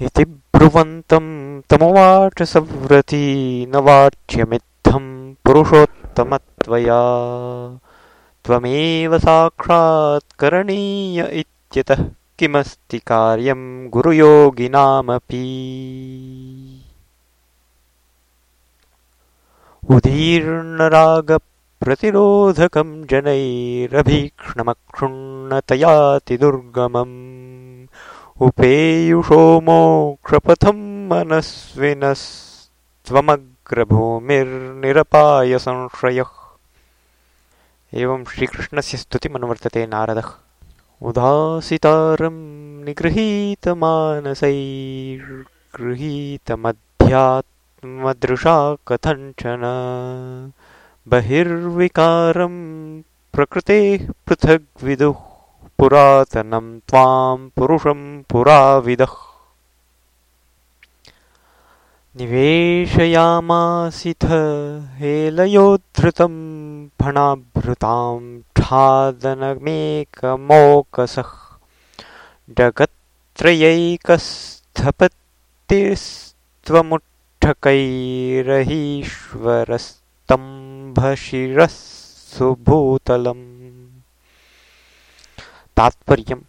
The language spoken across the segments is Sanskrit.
इति ब्रुवन्तम् तमुवाच सव्रती न वाच्यमित्थम् पुरुषोत्तमत्वया त्वमेव साक्षात् करणीय इत्यतः किमस्ति कार्यम् गुरुयोगिनामपि? उदीर्णरागप्रतिरोधकम् जनैरभीक्ष्णमक्षुण्णतयाति दुर्गमम् उपेयुषो मोक्षपथम् मनस्विनस्त्वमग्रभूमिर्निरपायसंश्रयः एवं श्रीकृष्णस्य स्तुतिमनुवर्तते नारदः। उदासितारम् निगृहीतमानसैर्गृहीतमध्यात्मदृशा कथञ्चन बहिर्विकारम् प्रकृतेः पृथग्विदुः। पुरातनम् त्वाम् पुरुषम् पुराविदः। निवेशयामासिथ हेलयोद्धृतम् फणाभृताम् ठादनमेकमोकसः जगत्त्रयैकस्थपतिस्त्वमुट्ठकैरहीश्वरस्तम्भशिरः सुभूतलम् तात्पर्यम्।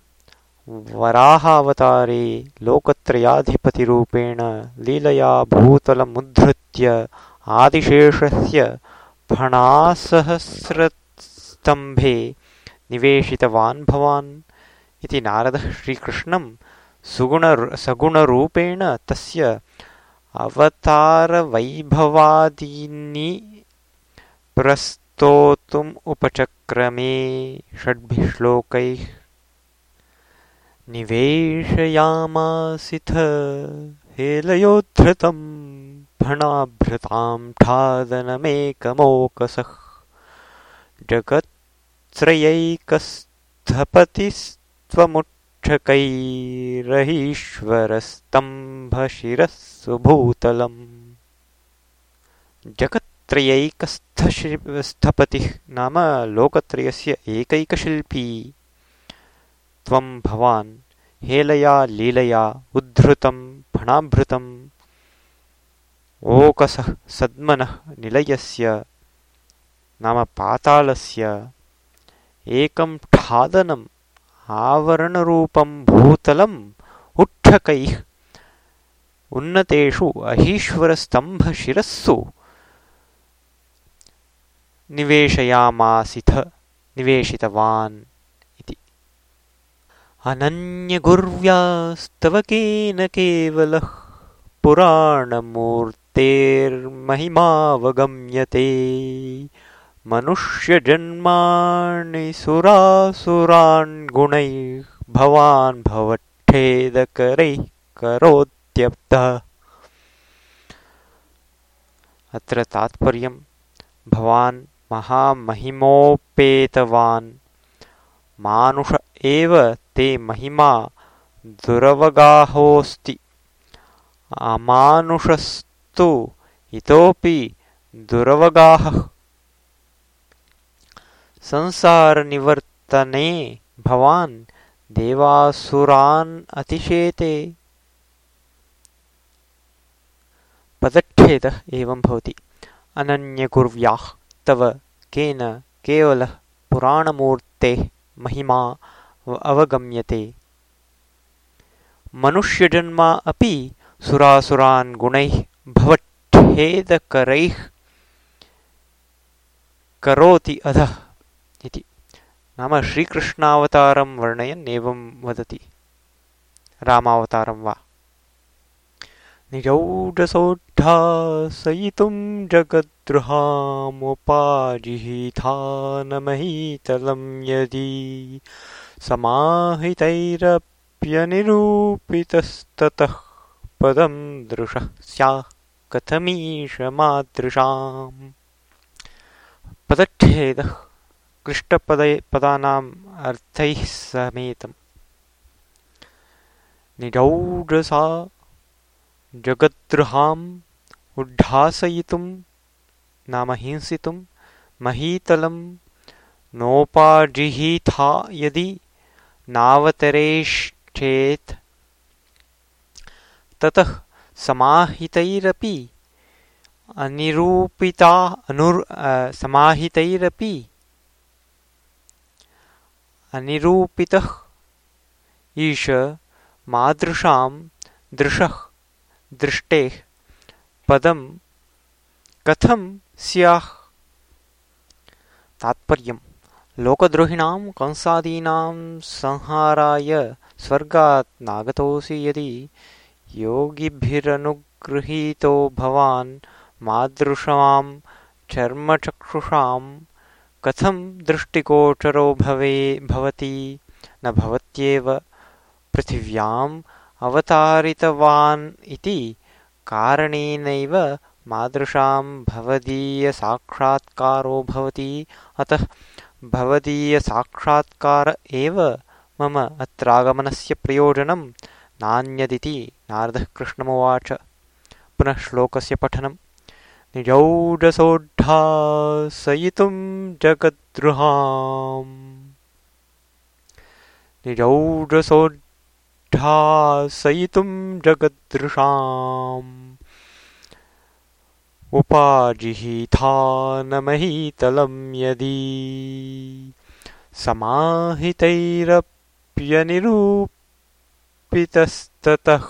वराहावतारे लोकत्रयाधिपतिरूपेण लीलया भूतलमुद्धृत्य आदिशेषस्य फणासहस्रस्तम्भे निवेशितवान् भवान्। इति नारदः श्रीकृष्णम् सुगुण सगुणरूपेण तस्य अवतारवैभवादीनि प्रस्तोतुम् उपचक्रमे षड्भिः श्लोकैः निवेशयामासिथ हेलयोद्धृतम् फणाभृताम् ठादनमेकमोकसः जगत्त्रयैकस्थपतिस्त्वमुट्ठकैरहीश्वरस्तम्भशिरः सुभूतलम् जगत्त्रयैकस्थपतिः नाम लोकत्रयस्य एकैकशिल्पी। त्वम् भवान् हेलया लीलया उद्धृतम् फणाभृतम्। ओकसः सद्मनः निलयस्य नाम पातालस्य। एकम् ठादनम् आवरणरूपम् भूतलम् उट्ठकैः। उन्नतेषु अहीश्वरस्तम्भशिरस्सु। निवेशयामासिथ निवेशितवान् अनन्यगुर्व्यास्तव केन केवलः पुराणमूर्तेर्महिमावगम्यते। मनुष्यजन्माणि सुरासुरान् गुणैः भवान् भवच्छेदकरैः करोत्यब्धः अत्र तात्पर्यम् भवान् महामहिमोपेतवान्। मानुष एव ते महिमा दुरवगाहोऽस्ति। अमानुषस्तु इतोऽपि दुरवगाहः। संसारनिवर्तने भवान् देवासुरान् अतिशेते। पदच्छेदः एवं भवति। अनन्यकुर्व्याः तव केन केवलः पुराणमूर्तेः महिमा अवगम्यते। मनुष्यजन्मा अपि सुरासुरान् गुणैः भवच्छेदकरैः करोति अधः इति। नाम श्रीकृष्णावतारं वर्णयन् एवं वदति। रामावतारं वा। निजौढसोढ्ढासयितुं जगद्रुहामुपाजिहीथानमहीतलं यदि समाहितैरप्यनिरूपितस्ततः पदं दृशः स्याः कथमीशमादृशाम्। पदच्छेदः क्लिष्टपदे पदानाम् अर्थैः समेतम्। उड्ढासयितुं नाम हिंसितुं महीतलं नोपाजिहीथा यदि नावतरेश्चेत् ततः समाहितैरपि अनिरूपिता अनुर् समाहितैरपि अनिरूपितः ईश मादृशां दृशः दृष्टेः पदं कथं स्याः? तात्पर्यं लोकद्रोहिणां कंसादीनां संहाराय स्वर्गात् नागतोऽसि यदि योगिभिरनुगृहीतो भवान् मादृशां चर्मचक्षुषां कथं दृष्टिगोचरो भवे भवति न भवत्येव पृथिव्याम् अवतारितवान् इति कारणेनैव मादृशां भवदीयसाक्षात्कारो भवति। अतः भवदीयसाक्षात्कार एव मम अत्रागमनस्य प्रयोजनं नान्यदिति नारदः कृष्णमुवाच पुनः श्लोकस्य पठनं। जगदृशाम् उपाजिहिथानमहीतलं यदि समाहितैरप्यनिरूपितस्ततः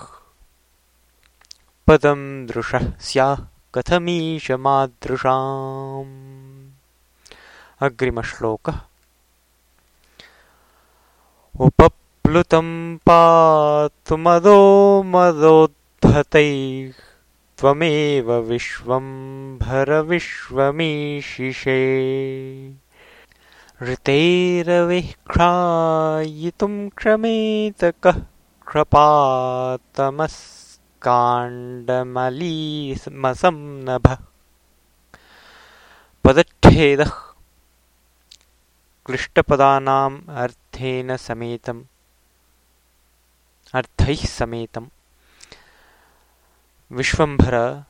पदं दृशः स्याः कथमीशमादृशाम्। अग्रिमश्लोकः। उपप्लुतं पातु मदो मदोद्धतैः त्वमेव विश्वम्भरविश्वमीशिषे ऋतेरविह्रायितुं क्षमेत कः क्षपातमस्काण्डमलीमसंनभः पदच्छेदः क्लिष्टपदानाम् अर्थेन समेतम् अर्थैः समेतम् विश्वम्भर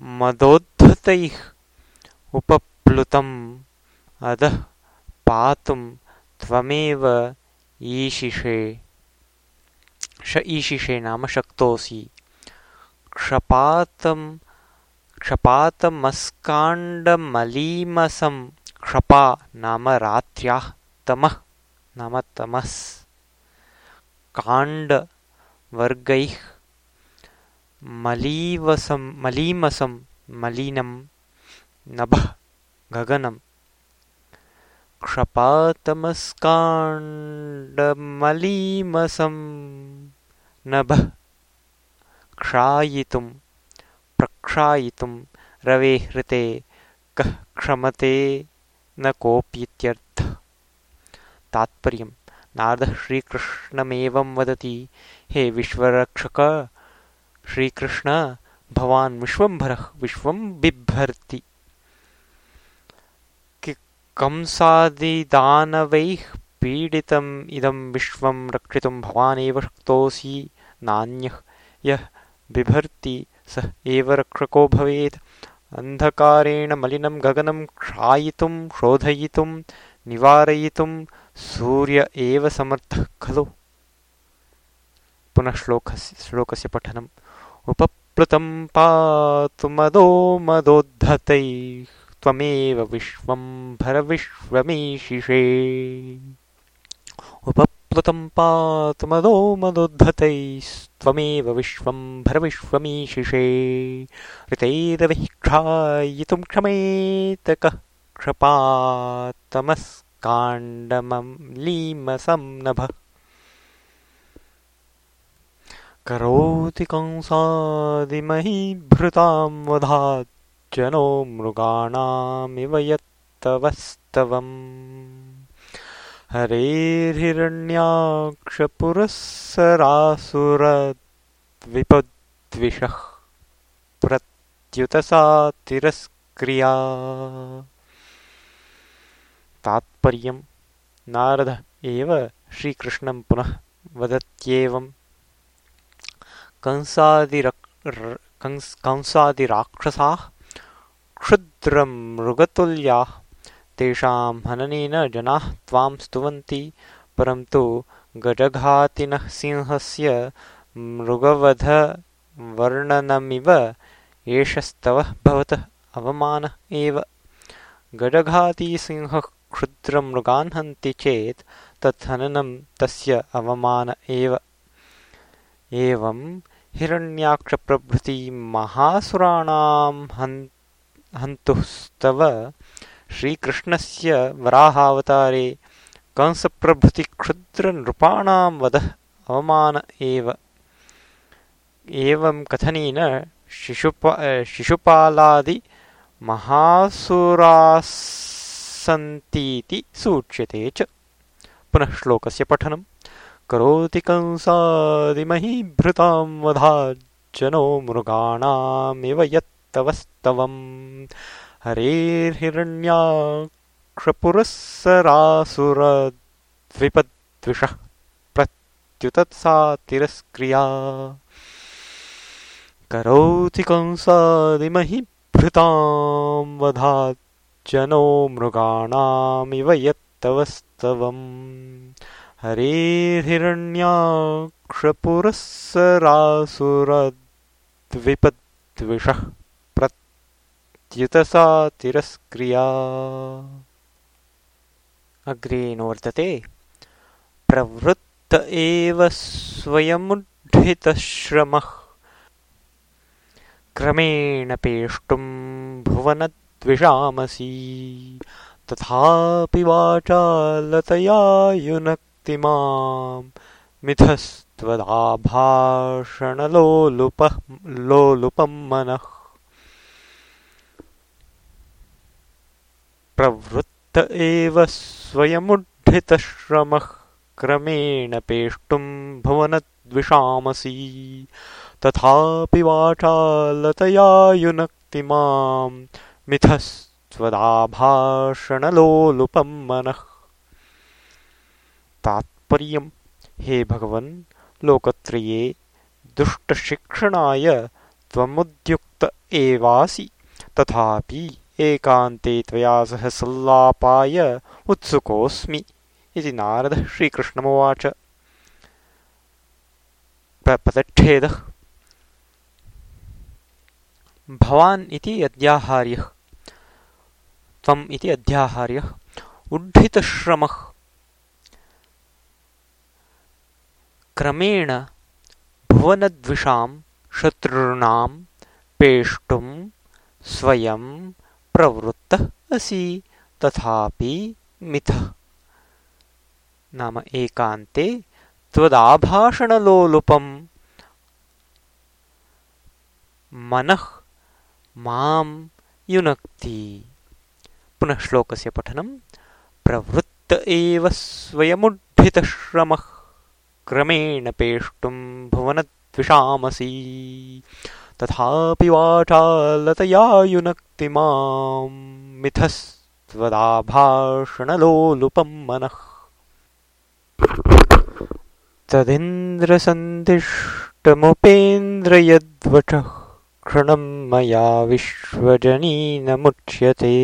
मदोद्धतैः उपप्लुतम् अधः पातुं त्वमेव ईशिषे। श ईशिषे नाम शक्तोऽसि। क्षपातं क्षपातमस्काण्डमलीमसं क्षपा नाम रात्र्याः तमः नाम तमस्। काण्डवर्गैः मलीवसं मलीमसं मलिनं नभः गगनं। क्षपातमस्काण्डमलीमसं नभः क्षायितुं प्रक्षायितुं रवेः हृते कः क्षमते न कोऽप्यित्यर्थः। तात्पर्यं नारदः श्रीकृष्णमेवं वदति हे विश्वरक्षक श्रीकृष्ण भवान् विश्वम्भरः विश्वं बिभर्ति। कंसादिदानवैः पीडितम् इदं विश्वं रक्षितुं भवानेव शक्तोऽसि नान्यः। यः बिभर्ति सः एव रक्षको भवेत्। अन्धकारेण मलिनं गगनं क्षायितुं शोधयितुं निवारयितुं सूर्य एव समर्थः खलु। पुनः श्लोकस्य श्लोकस्य पठनम् उपप्लुतं पातु मदो मदोद्धतैः त्वमेव विश्वम्भरविश्वमीशिषे उपप्लुतं पातु मदो मदोद्धतैस्त्वमेव विश्वम्भरविश्वमीशिषे ऋतैरविह्रायितुं क्षमेत कः क्षपातमस्काण्डमलीमसं नभः करोति कंसादिमहीभृतां वधाज्जनो मृगाणामिव यत्तवस्तवम् हरेर्हिरण्याक्षपुरःसरासुरद्विपद्विषः प्रत्युतसा तिरस्क्रिया तात्पर्यं नारद एव श्रीकृष्णं पुनः कंसादिराक्षसाः क्षुद्रमृगतुल्याः तेषां हननेन जनाः त्वां स्तुवन्ति परन्तु गजघातिनः सिंहस्य मृगवधवर्णनमिव एषस्तवः भवतः अवमानः एव। गजघाती सिंहः क्षुद्रमृगान् हन्ति चेत् तत्हननं तस्य अवमान एव। एवं हिरण्याक्षप्रभृति हन्तुस्तव श्रीकृष्णस्य वराहावतारे कंसप्रभृतिक्षुद्रनृपाणां वधः अवमान एव। एवं कथनेन शिशुपा शिशुपालादिमहासुरास्सन्तीति सूच्यते च। पुनः श्लोकस्य पठनं करोति कंसादिमहीभृतां वधाज्जनो मृगाणामिव यत्तवस्तवम्। हरेर्हिरण्याक्षपुरःसरासुरद्विपद्विषः प्रत्युतत्सा तिरस्क्रिया करोति कंसादिमहीभृतां वधाज्जनो मृगाणामिव यत्तवस्तवम् हरेर्हिरण्याक्षपुरःसरासुरद्विपद्विषः प्रत्युतसा तिरस्क्रिया अग्रेणोवर्तते प्रवृत्त एव स्वयमुड्ढितश्रमः क्रमेण पेष्टुं भुवनद्विषामसि। तथापि वाचालतया युनक्ति मां मिथस्त्वदाभाषणलोलुपं मनः। प्रवृत्त एव स्वयमुड्ढितश्रमः क्रमेण पेष्टुं भुवनद्विषामसि। तथापि वाचालतया युनक्ति मां मिथस्त्वदाभाषणलोलुपं मनः तात्पर्यं हे भगवन् लोकत्रये दुष्टशिक्षणाय त्वमुद्युक्त एवासि। तथापि एकान्ते त्वया सह सल्लापाय उत्सुकोऽस्मि। इति नारदः श्रीकृष्णमुवाच। पदच्छेदः भवान् इति अध्याहार्यः। त्वम् इति अध्याहार्यः। उड्ढितश्रमः क्रमेण भुवनद्विषां शत्रूणां पेष्टुं स्वयं प्रवृत्तः असि तथापि मिथः। नाम एकान्ते त्वदाभाषणलोलुपं मनः मां युनक्ति। पुनः श्लोकस्य पठनं। प्रवृत्त एव स्वयमुड्ढितश्रमः क्रमेण पेष्टुं भुवनद्विषामसि। तथापि वाचालतया युनक्ति मां मिथस्त्वदाभाषणलोलुपं मनः। तदिन्द्रसन्दिष्टमुपेन्द्रयद्वचः क्षणं मया विश्वजनीनमुच्यते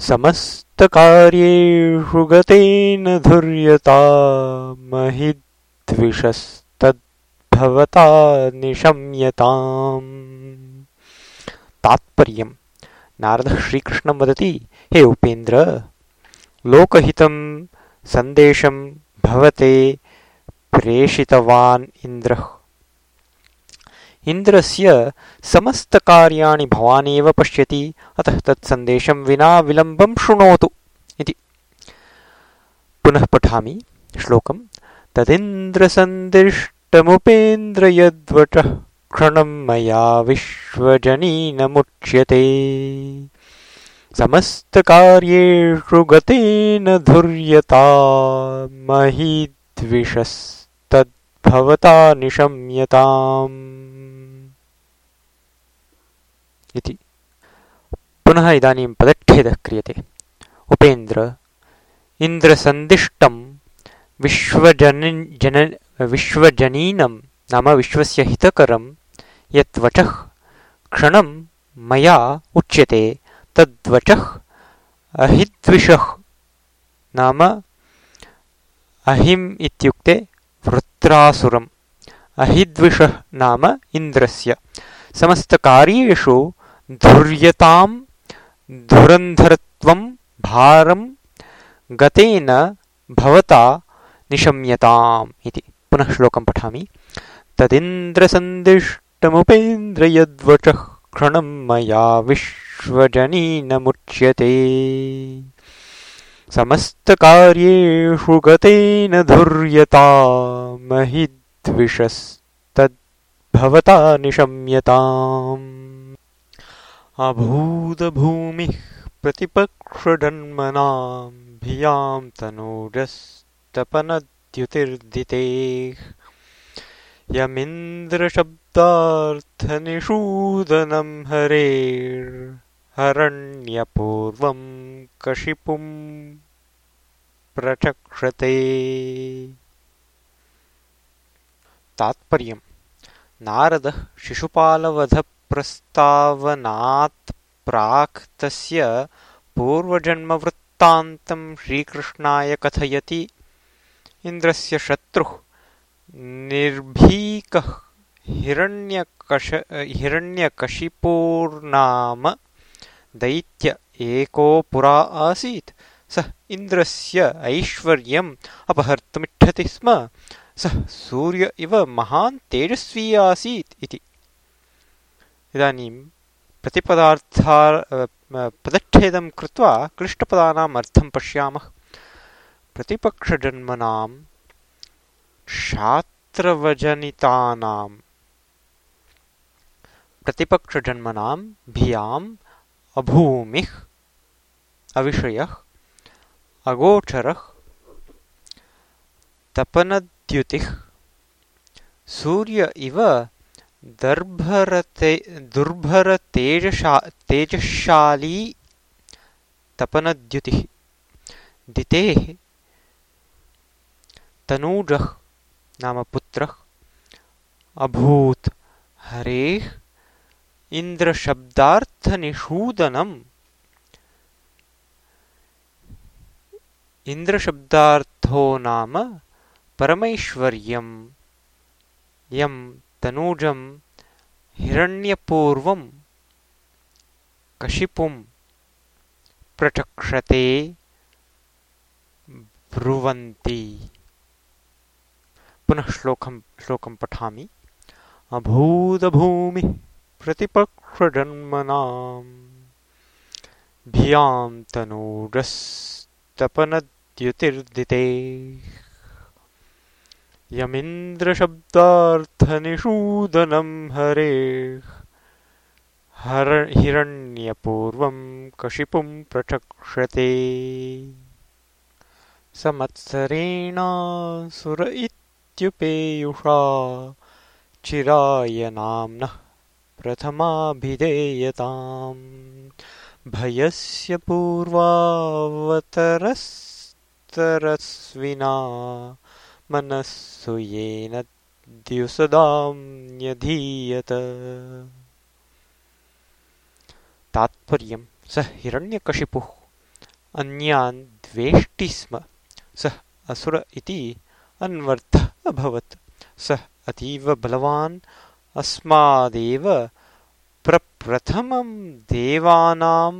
समस्तकार्येषु गतेन धुर्यता महिद्विषस्तद्भवता निशम्यताम्। तात्पर्यं नारदः श्रीकृष्णं वदति, हे उपेन्द्र, लोकहितं सन्देशं भवते प्रेषितवान् इन्द्रः। इन्द्रस्य समस्तकार्याणि भवानेव पश्यति। अतः तत्सन्देशं विना विलम्बं शृणोतु इति। पुनः पठामि श्लोकं तदिन्द्रसन्दिष्टमुपेन्द्रयद्वचः क्षणं मया विश्वजनीनमुच्यते। समस्तकार्येषु गतेन धुर्यता महीद्विषस्तद्भवता निशम्यताम् इति। पुनः इदानीं पदच्छेदः क्रियते। उपेन्द्र इन्द्रसन्दिष्टं विश्वजनि जन विश्वजनीनं नाम विश्वस्य हितकरं यत् वचः क्षणं मया उच्यते तद्वचः अहिद्विषः नाम अहिम् इत्युक्ते वृत्रासुरं अहिद्विषः नाम इन्द्रस्य। समस्तकार्येषु धुर्यताम् धुरन्धरत्वम् भारम् गतेन भवता निशम्यताम् इति पुनः श्लोकं पठामि। तदिन्द्रसन्दिष्टमुपेन्द्रयद्वचः क्षणम् मया विश्वजनीनमुच्यते। समस्तकार्येषु गतेन धुर्यता महिद्विषस्तद्भवता निशम्यताम् अभूतभूमिः प्रतिपक्षजन्मनाम् भियाम् तनूजस्तपनद्युतिर्दितेः यमिन्द्रशब्दार्थनिषूदनम् हरेर्हरण्यपूर्वम् कशिपुम् प्रचक्षते। तात्पर्यम् नारदः शिशुपालवधप्रस्तावनात् प्राक् तस्य पूर्वजन्मवृत्तान्तम् श्रीकृष्णाय कथयति। इन्द्रस्य शत्रुः निर्भीकः हिरण्यकश हिरण्यकशिपोर्नाम दैत्य एको पुरा आसीत्। सः इन्द्रस्य ऐश्वर्यम् अपहर्तुमिच्छति स्म। सः सूर्य इव महान् तेजस्वी आसीत् इति इदानीं प्रतिपदार्था पदच्छेदं कृत्वा क्लिष्टपदानाम् अर्थं पश्यामः। प्रतिपक्षजन्मनां शात्रवजनितानां प्रतिपक्षजन्मनां भियाम् अभूमिः अविषयः अगोचरः तपनद्युतिः। सूर्य इव दर्भरते दुर्भरतेजशा तेजशाली तपनद्युतिः। दितेः तनूजः नाम पुत्रः। अभूत् हरेः इन्द्रशब्दार्थनिषूदनम्। इन्द्रशब्दार्थो नाम परमैश्वर्यम्। यं तनूजं हिरण्यपूर्वं कशिपुं प्रचक्षते ब्रुवन्ति। पुनः श्लोकं श्लोकं पठामि। अभूतभूमिः प्रतिपक्षजन्मनाम् भियाँ तनूजस्तपनद्युतिर्दिते। यमिन्द्रशब्दार्थनिषूदनं हरेः। हर हिरण्यपूर्वं कशिपुं प्रचक्षते। समत्सरेणासुर इत्युपेयुषा चिराय नाम्नः प्रथमाभिधेयताम्। भयस्य पूर्वावतरस्तरस्विना मनस्सु येन द्युसदाम्यधीयत। तात्पर्यं सः हिरण्यकशिपुः अन्यान् द्वेष्टि स्म सः असुर इति अन्वर्थः अभवत्। सः अतीव बलवान् अस्मादेव प्रप्रथमं देवानां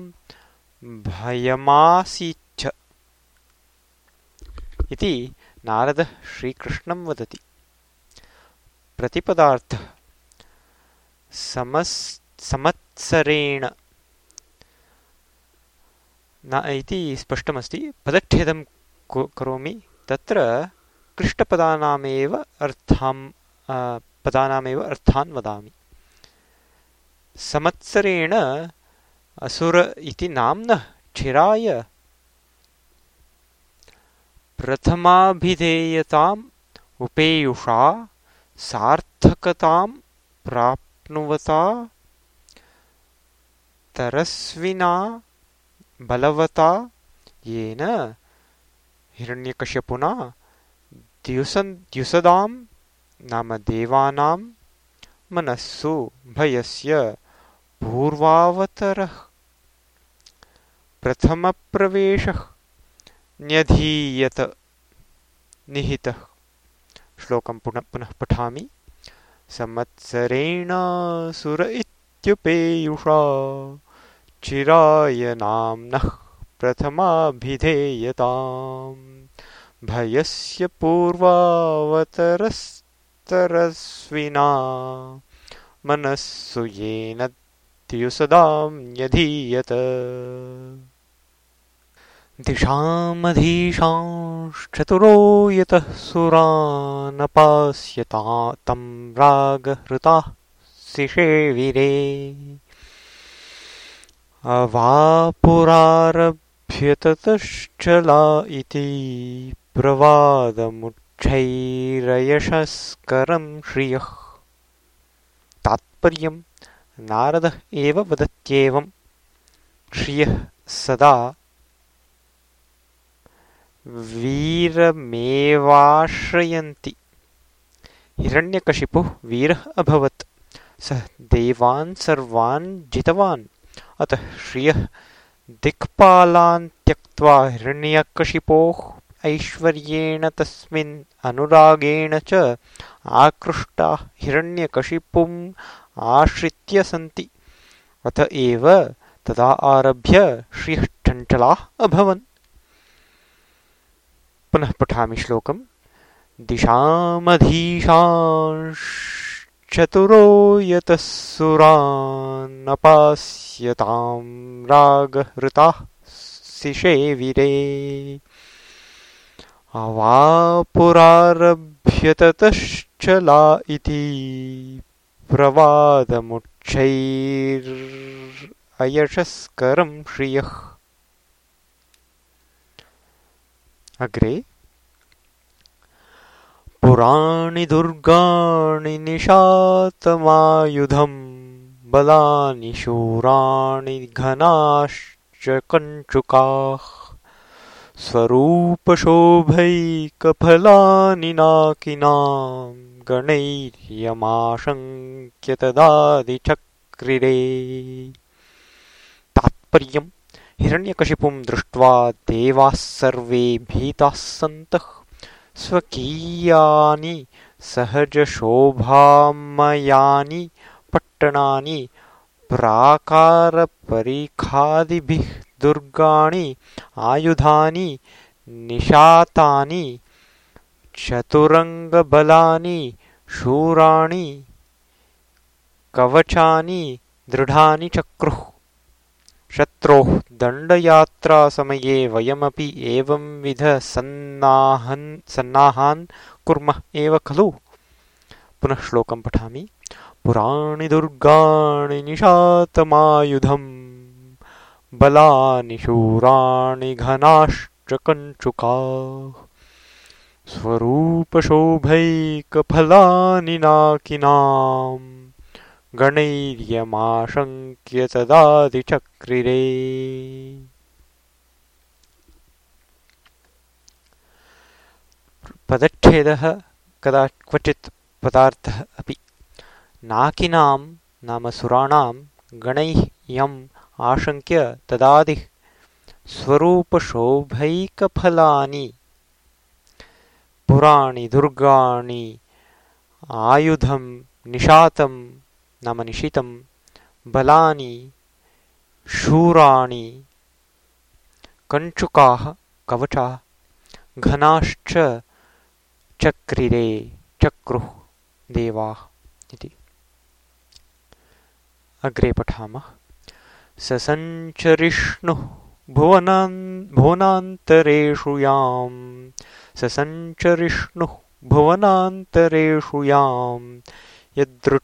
भयमासीच्छ। इति नारदः श्रीकृष्णं वदति। प्रतिपदार्थः समस् समत्सरेण। न इति स्पष्टमस्ति। पदच्छेदं करोमि। तत्र क्लिष्टपदानामेव अर्थां पदानामेव अर्थान् वदामि। समत्सरेण असुर इति नाम्नः क्षिराय प्रथमाभिधेयताम् उपेयुषा सार्थकतां प्राप्नुवता तरस्विना बलवता येन हिरण्यकश्यपुना द्युसन् द्युसदां नाम देवानां मनस्सु भयस्य पूर्वावतरः। प्रथमप्रवेशः न्यधीयत निहितः श्लोकं पुनः पुनः पठामि। संवत्सरेणासुर इत्युपेयुषा चिराय नाम्नः प्रथमाभिधेयताम्। भयस्य पूर्वावतरस्तरस्विना मनस्सु येन द्युसदाम्यधीयत दिशामधीशांश्चतुरो यतः सुरानपास्यता तं रागहृताः सिषेविरे। अवापुरारभ्यततश्चला इति प्रवादमुच्छैरयशस्करं श्रियः। तात्पर्यं नारदः एव वदत्येवं। श्रियः सदा वीरमेवाश्रयन्ति। हिरण्यकशिपुः वीरः अभवत्। सः देवान् सर्वान् जितवान्। अतः श्रियः दिक्पालान् त्यक्त्वा हिरण्यकशिपोः ऐश्वर्येण तस्मिन् अनुरागेण च आकृष्टाः हिरण्यकशिपुम् आश्रित्य सन्ति। अत एव तदा आरभ्य श्रियः चञ्चलाः अभवन् पुनः पठामि श्लोकम्। दिशामधीशांश्चतुरो यतः सुरान्नपास्यतां रागहृताः सिषेविरे। अवापुरारभ्यततश्चला इति प्रवादमुच्छैरयशस्करं श्रियः अग्रे। पुराणि दुर्गाणि निशातमायुधम् बलानि शूराणि घनाश्च कञ्चुकाः स्वरूपशोभैकफलानि नाकिनां गणैर्यमाशङ्क्य तदादिचक्रिरे तात्पर्यम् हिरण्यकशिपुं दृष्ट्वा देवाः सर्वे भीताः सन्तः। स्वकीयानि सहजशोभामयानि पट्टणानि प्राकारपरीखादिभिः दुर्गाणि आयुधानि निशातानि चतुरङ्गबलानि शूराणि कवचानि दृढानि चक्रुः शत्रोः दण्डयात्रासमये वयमपि सन्नाहान् कुर्मः एव खलु। पुनः श्लोकं पठामि। पुराणि दुर्गाणि निशातमायुधम्, बलानि शूराणि घनाश्च कञ्चुकाः स्वरूपशोभैकफलानि नाकिनाम्। गणैर्यमाशङ्क्य तदादिचक्रिरे पदच्छेदः कदा क्वचित् पदार्थः अपि। नाकिनां नाम सुराणां गणैः यम् आशङ्क्य तदादिः स्वरूपशोभैकफलानि। पुराणि दुर्गाणि आयुधं निशातं नाम निशितं बलानि शूराणि कञ्चुकाः कवचाः घनाश्च चक्रिरे चक्रुः देवाः इति। अग्रे पठामः। ससञ्चरिष्णुः भुवनान् भुवनान्तरेषु यां ससञ्चरिष्णुः भुवनान्तरेषु यां यदृ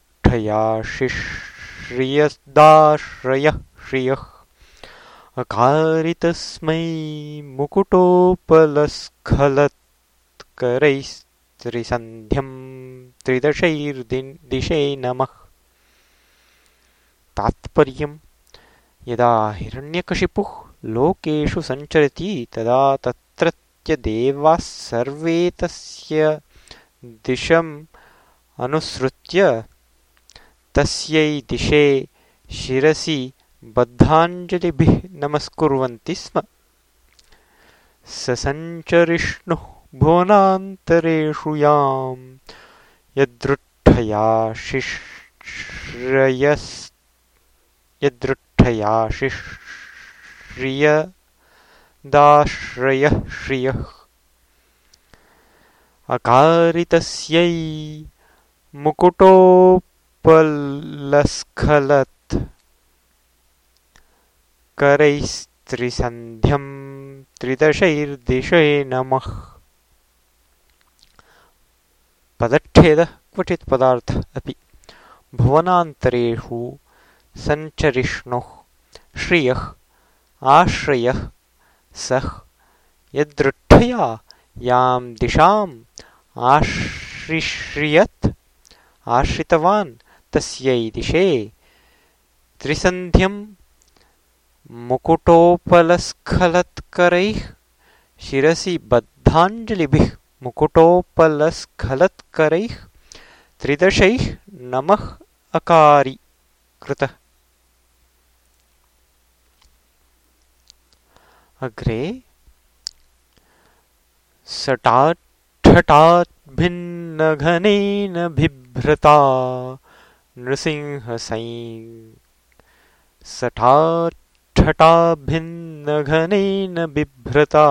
श्रियस्दाश्रयः श्रियः। अकारितस्मै मुकुटोपलस्खलत्करैस्त्रिसन्ध्यं त्रिदशैर्दिशे नमः। तात्पर्यं यदा हिरण्यकशिपुः लोकेषु सञ्चरति तदा तत्रत्यदेवाः सर्वे तस्य दिशम् अनुसृत्य तस्यै दिशे शिरसि बद्धाञ्जलिभिः नमस्कुर्वन्ति स्म। ससञ्चरिष्णुः भुवनान्तरेषु यां यदृष्ठया शिश्रयस् यदृष्ठया शिश्रियदाश्रयः श्रियः। अकारितस्यै मुकुटोपलस्खलत् करैस्त्रिसन्ध्यं त्रिदशैर्दिशे नमः पदच्छेदः क्वचित् पदार्थ अपि। भुवनान्तरेषु सञ्चरिष्णुः, श्रियः, आश्रयः, सः यदृष्ठया यां दिशाम् आश्रिश्रियत् आश्रितवान्। तस्यै दिशे। त्रिसन्ध्यं मुकुटोपलस्खलत्करैः शिरसि बद्धाञ्जलिभिः मुकुटोपलस्खलत्करैः त्रिदशैः नमः अकारि कृतः। अग्रे सटाठटाद्भिन्नघनेन बिभ्रता। नृसिंहसै सठाठटाभिन्नघनेन बिभ्रता।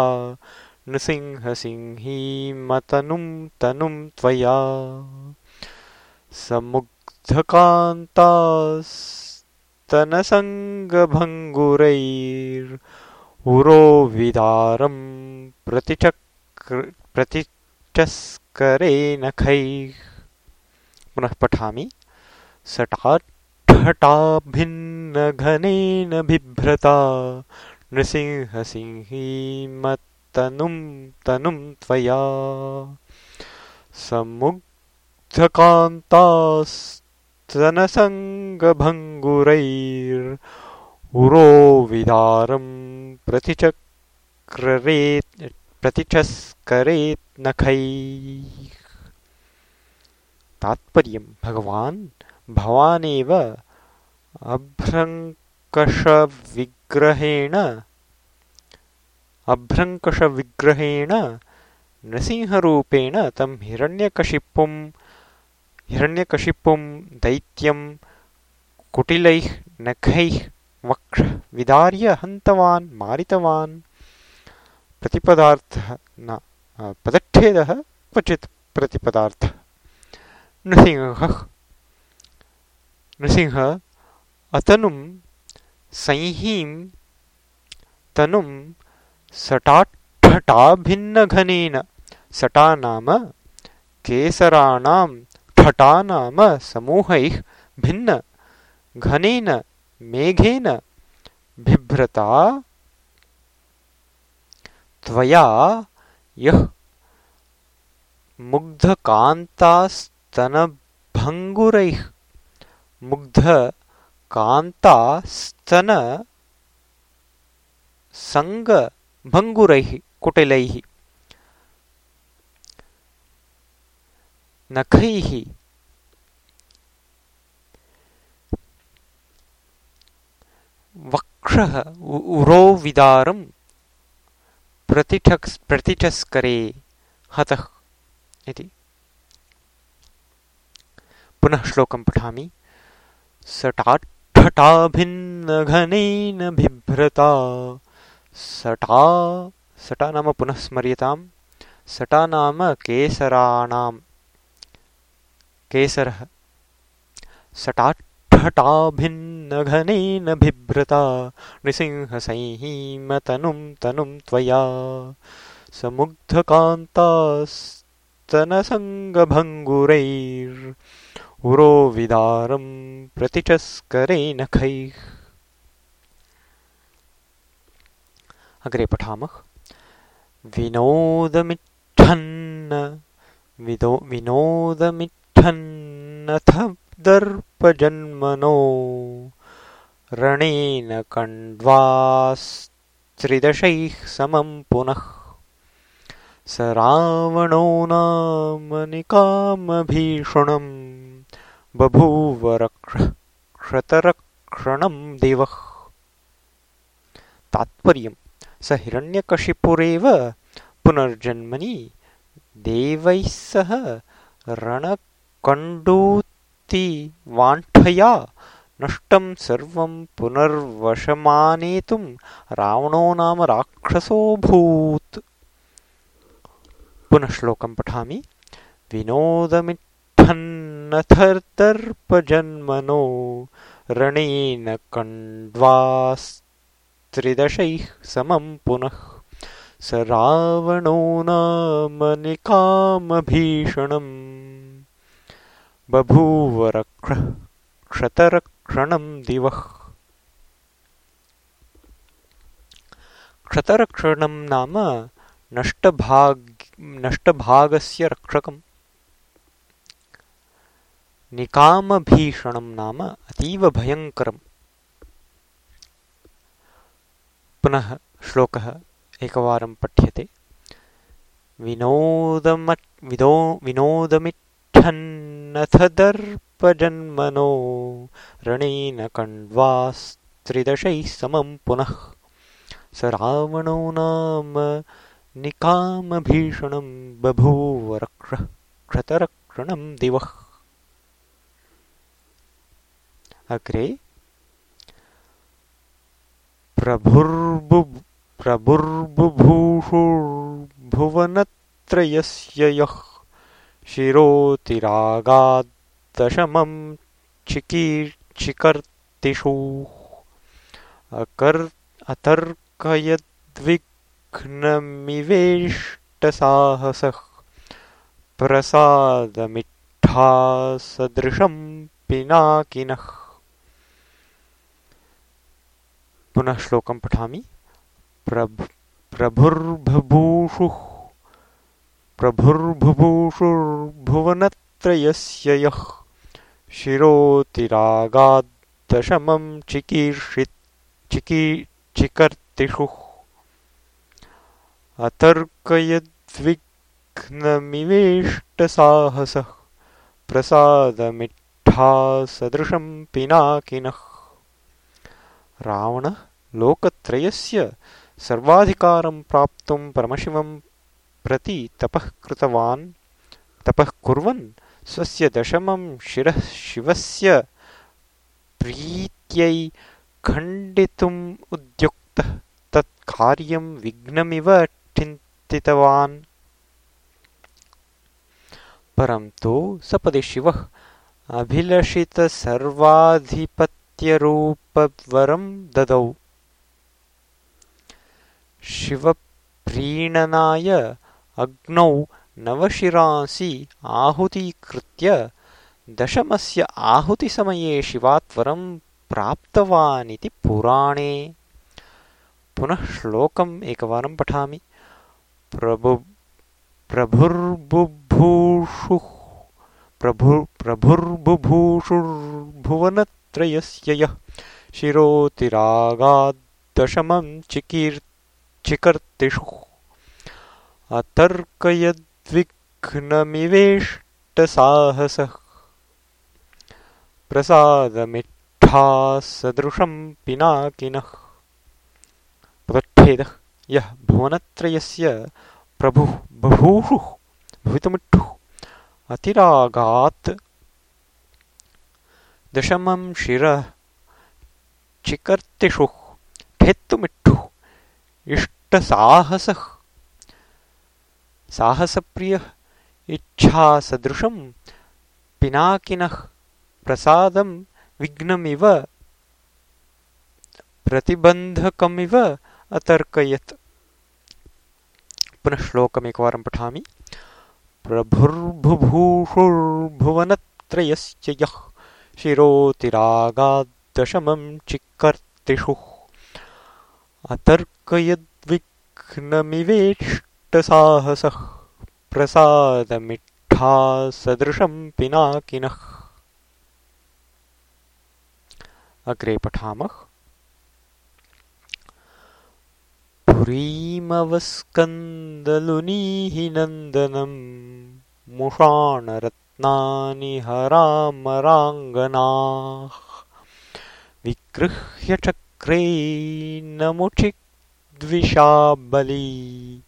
नृसिंहसिंहीमतनुं तनुं त्वया। समुग्धकान्तास्तनसङ्गभङ्गुरैर् प्रतिचक्र प्रतिचस्करे नखैः पुनः पठामि सटाठटाभिन्नघनेन बिभ्रता। नृसिंहसिंहीमतनुं तनुं त्वया। समुग्धकान्तास्तनसङ्गभङ्गुरैर् उरोविदारं प्रतिचक्ररे प्रतिचस्करेत् नखैः। तात्पर्यं भगवान् भवानेव अभ्रङ्कषविग्रहेण अभ्रङ्कषविग्रहेण नृसिंहरूपेण तं हिरण्यकशिपुं हिरण्यकशिपुं दैत्यं कुटिलैः नखैः वक्षः विदार्य हन्तवान् मारितवान्। प्रतिपदार्थः न पदच्छेदः क्वचित् प्रतिपदार्थः। नृसिंहः नृसिंह अतनुं संहीं तनुं सटाठटाभिन्नघनेन सटा नाम केसराणां ठटा नाम समूहैः भिन्न, घनेन, मेघेन, बिभ्रता, त्वया, यः, मुग्धकान्तास्तनभङ्गुरैः मुग्धकान्तास्तनसङ्गभङ्गुरैः कुटिलैः नखैः वक्षः उरोविदारं प्रतिठक्स् प्रतिचस्करे हतः इति। पुनः श्लोकं पठामि। सटाठटाभिन्नघनेन बिभ्रता। सटा सटा नाम पुनः स्मर्यतां सटा नाम केसराणां केसरः। सटाठटाभिन्नघनेन बिभ्रता। नृसिंहसंहीमतनुं तनुं त्वया। समुग्धकान्तास्तनसङ्गभङ्गुरैर् उरोविदारं प्रतिचस्करे नखैः अग्रे पठामः। विनोदमिच्छन्न विदो विनोदमिच्छन्नथ दर्पजन्मनो रणेन कण्ड्वास्त्रिदशैः समं पुनः स रावणो नाम निकामभीषणम् बभूव क्षतरक्षणं दिवः। तात्पर्यं स हिरण्यकशिपुरेव पुनर्जन्मनि देवैः सह रण कण्डूति वाण्ठया नष्टं सर्वं पुनर्वशमानेतुं रावणो नाम राक्षसोऽभूत्। पुनः श्लोकं पठामि विनोदमित्थन्नथर्दर्पजन्मनो रणेन कण्ड्वास्त्रिदशैः समं पुनः स रावणो नाम क्षतरक्षणं दिवः। क्षतरक्षणं नाम नष्टभागस्य रक्षकम् निकामभीषणं नाम अतीव भयङ्करम्। पुनः श्लोकः एकवारं पठ्यते। विनोदमिच्छन्नथदर्पजन्मनो रणेन कण्ड्वास्त्रिदशैः समं पुनः। स रावणो नाम निकामभीषणं बभूवरक्ष क्षतरक्षणं दिवः अग्रे प्रभुर्बुभुषुर्भुवनत्रयस्य यः शिरोतिरागाद्दशमं चिकीर्चिकर्तिषु अकर् अतर्कयद्विघ्नमिवेष्टसाहसः प्रसादमिट्ठासदृशं पिनाकिनः पुनः श्लोकं पठामि। प्रभुर्भभूषुः प्रभुर्भुभूषुर्भुवनत्रयस्य यः शिरोतिरागाद्दशमं चिकीर्षित् चिकी चिकर्तिषुः। अतर्कयद्विघ्नमिवेष्टसाहसः प्रसादमिट्ठासदृशं पिनाकिनः रावणः लोकत्रयस्य सर्वाधिकारं प्राप्तुं परमशिवं प्रति तपः कृतवान् तपः कुर्वन् स्वस्य दशमं शिरः शिवस्य प्रीत्यै खण्डितुम् उद्युक्तः तत् कार्यं विघ्नमिव चिन्तितवान्। परं तु सपदि शिवः अभिलषितसर्वाधिपत् नित्यरूपवरं ददौ। शिवप्रीणनाय अग्नौ नवशिरांसि आहुतीकृत्य दशमस्य आहुतिसमये शिवात् वरं प्राप्तवानिति पुराणे। पुनः श्लोकम् एकवारं पठामि। प्रभु प्रभुर्बुभूषुः प्रभु प्रभुर्बुभूषुर्भुवन त्रयस्य यः शिरोतिरागाद्दशमं चिकीर्चिकर्तिषु अतर्कयद्विघ्नमिवेष्टसाहसः। प्रसादमिट्ठासदृशं पिनाकिनः। पदच्छेदः। यः भुवनत्रयस्य प्रभुः बभूषुः भवितुमिट्ठुः अतिरागात् दशमं शिरः। चिकर्तिषुः ठेत्तुमिट्ठुः इष्टसाहसः। साहसप्रियः, इच्छासदृशं, पिनाकिनः, प्रसादं विघ्नमिव, प्रतिबन्धकमिव अतर्कयत्। पुनः श्लोकमेकवारं पठामि। प्रभुर्भुभूषुर्भुवनत्रयस्य यः शिरोतिरागाद्दशमं चिक्कर्तिषुः अतर्कयद्विघ्नमिवेष्टसाहसः प्रसादमिट्ठासदृशं पिनाकिनः। अग्रे पठामः। पुरीमवस्कन्दलुनीः नन्दनम् मुषाणरत् नानि हरामराङ्गनाः विगृह्य चक्रे नमुचिद्विषाबली।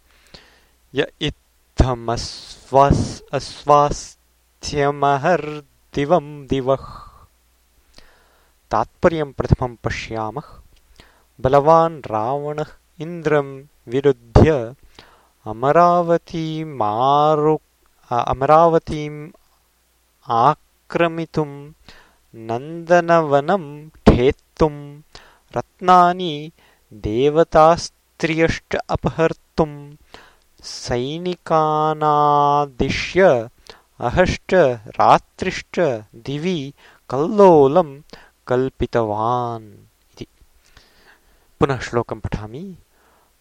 य इत्थमस्वास् अस्वास् अस्वास्थ्यमहर्दिवं दिवः। तात्पर्यं प्रथमं पश्यामः। बलवान् रावणः इन्द्रं विरुध्य अमरावतीमारु अमरावतीम् आक्रमितुं नन्दनवनं ठेत्तुं रत्नानि देवतास्त्रियश्च अपहर्तुं सैनिकानादिश्य अहश्च रात्रिश्च दिवि कल्लोलं कल्पितवान् इति। पुनः श्लोकं पठामि।